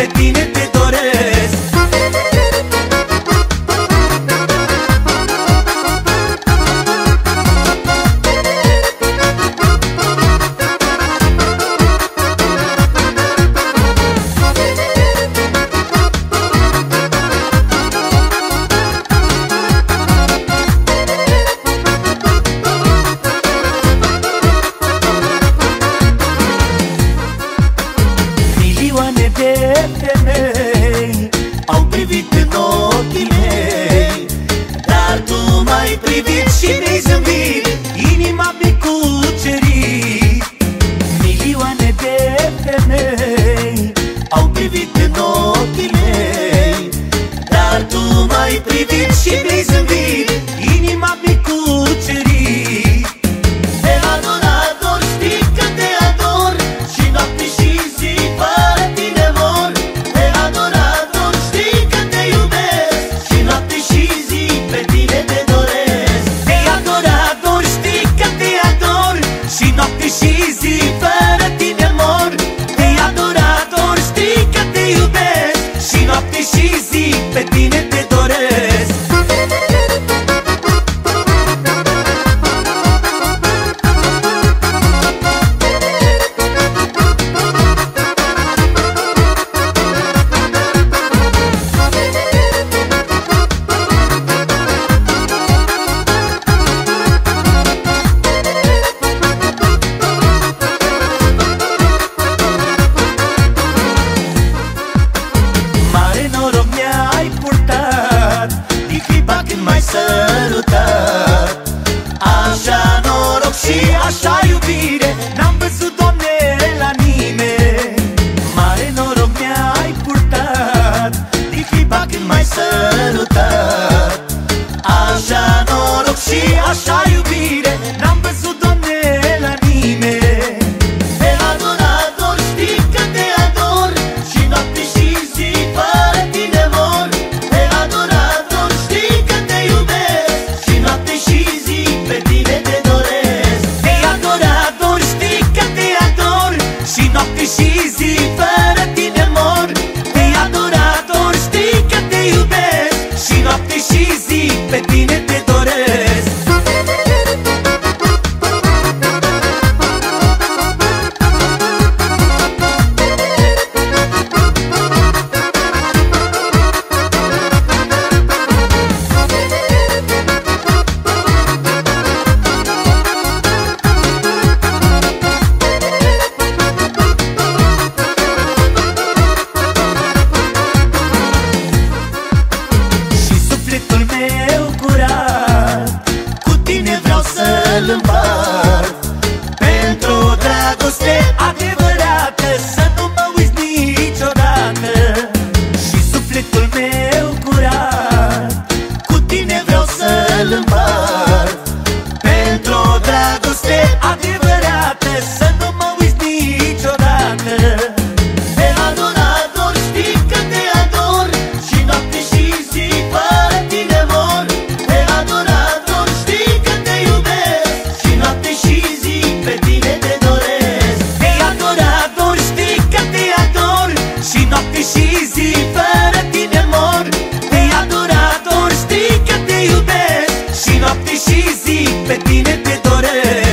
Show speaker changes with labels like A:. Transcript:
A: petines m-ai privit și mi-ai zâmbit sărutat Așa noroc și așa adoré.